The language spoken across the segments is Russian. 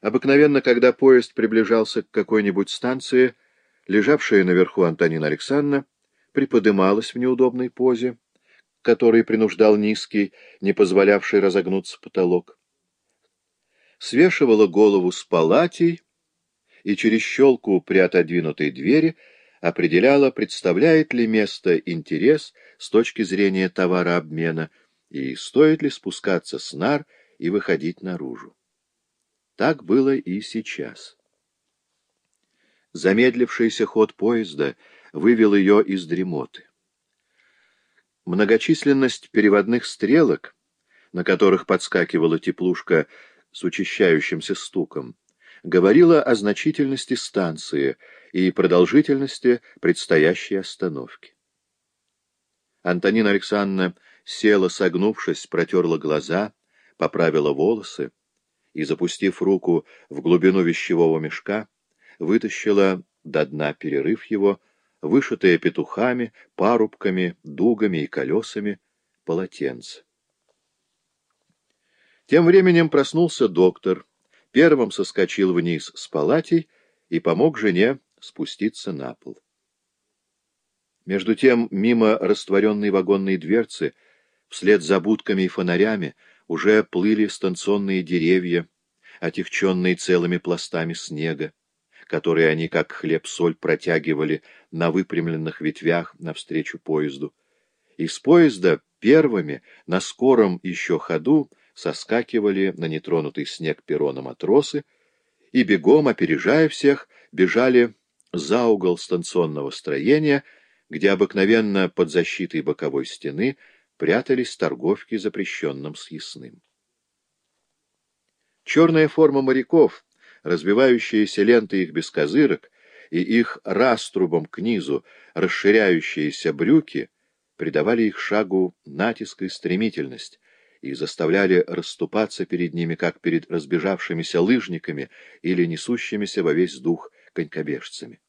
Обыкновенно, когда поезд приближался к какой-нибудь станции, лежавшая наверху Антонина Александровна приподымалась в неудобной позе, который принуждал низкий, не позволявший разогнуться потолок. Свешивала голову с палатей и через щелку при отодвинутой двери определяла, представляет ли место интерес с точки зрения товарообмена и стоит ли спускаться с нар и выходить наружу. Так было и сейчас. Замедлившийся ход поезда вывел ее из дремоты. Многочисленность переводных стрелок, на которых подскакивала теплушка с учащающимся стуком, говорила о значительности станции и продолжительности предстоящей остановки. Антонина Александровна села, согнувшись, протерла глаза, поправила волосы и, запустив руку в глубину вещевого мешка, вытащила до дна, перерыв его, вышитые петухами, парубками, дугами и колесами, полотенце. Тем временем проснулся доктор, первым соскочил вниз с палатей и помог жене спуститься на пол. Между тем, мимо растворенной вагонной дверцы, вслед за будками и фонарями, уже плыли станционные деревья, отягченные целыми пластами снега которые они, как хлеб-соль, протягивали на выпрямленных ветвях навстречу поезду. Из поезда первыми на скором еще ходу соскакивали на нетронутый снег перрона матросы и, бегом опережая всех, бежали за угол станционного строения, где обыкновенно под защитой боковой стены прятались торговки запрещенным съестным. Черная форма моряков — развивающиеся ленты их бескозырок и их раструбом к низу расширяющиеся брюки придавали их шагу натиск и стремительность и заставляли расступаться перед ними, как перед разбежавшимися лыжниками или несущимися во весь дух конькобежцами.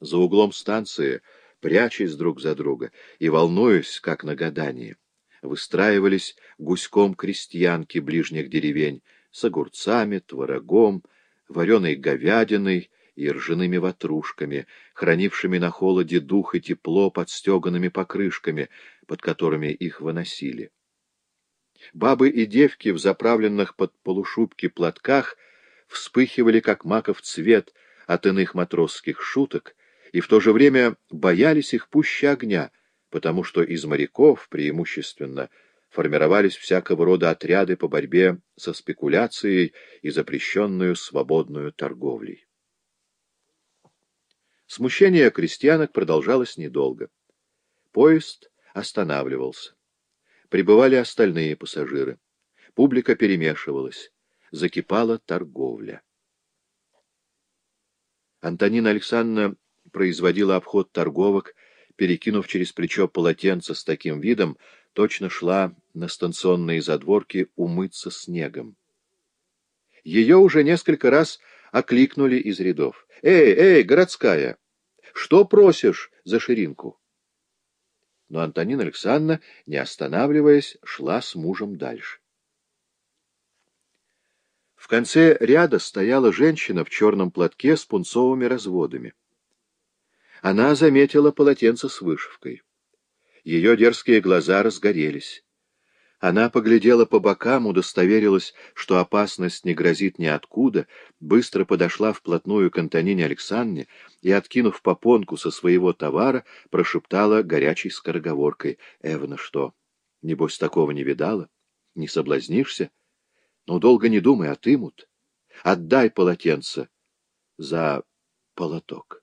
За углом станции, прячась друг за друга и волнуясь, как на гадании, выстраивались гуськом крестьянки ближних деревень, с огурцами, творогом, вареной говядиной и ржаными ватрушками, хранившими на холоде дух и тепло под стеганными покрышками, под которыми их выносили. Бабы и девки в заправленных под полушубки платках вспыхивали, как маков цвет от иных матросских шуток, и в то же время боялись их пуще огня, потому что из моряков, преимущественно, формировались всякого рода отряды по борьбе со спекуляцией и запрещенную свободную торговлей. Смущение крестьянок продолжалось недолго. Поезд останавливался. Прибывали остальные пассажиры. Публика перемешивалась. Закипала торговля. Антонина Александровна производила обход торговок, перекинув через плечо полотенце с таким видом, точно шла на станционные задворки умыться снегом. Ее уже несколько раз окликнули из рядов. «Эй, эй, городская! Что просишь за ширинку?» Но Антонина Александровна, не останавливаясь, шла с мужем дальше. В конце ряда стояла женщина в черном платке с пунцовыми разводами. Она заметила полотенце с вышивкой. Ее дерзкие глаза разгорелись. Она поглядела по бокам, удостоверилась, что опасность не грозит ниоткуда, быстро подошла вплотную к Антонине Александре и, откинув попонку со своего товара, прошептала горячей скороговоркой. — Эвна, что? Небось, такого не видала? Не соблазнишься? Ну, долго не думай, отымут. Отдай полотенце за полоток.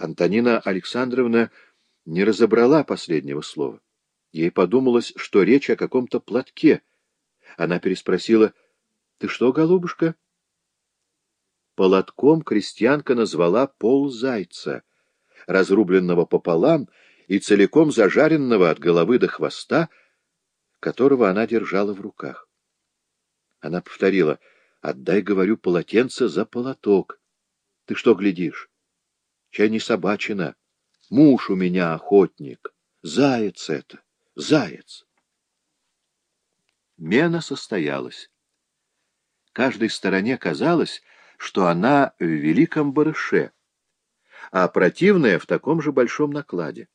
Антонина Александровна не разобрала последнего слова. Ей подумалось, что речь о каком-то платке. Она переспросила, «Ты что, голубушка?» Полотком крестьянка назвала пол зайца, разрубленного пополам и целиком зажаренного от головы до хвоста, которого она держала в руках. Она повторила, «Отдай, говорю, полотенце за полоток. Ты что глядишь? Чай не собачина. Муж у меня охотник. Заяц это, заяц. Мена состоялась. Каждой стороне казалось, что она в великом барыше, а противная в таком же большом накладе.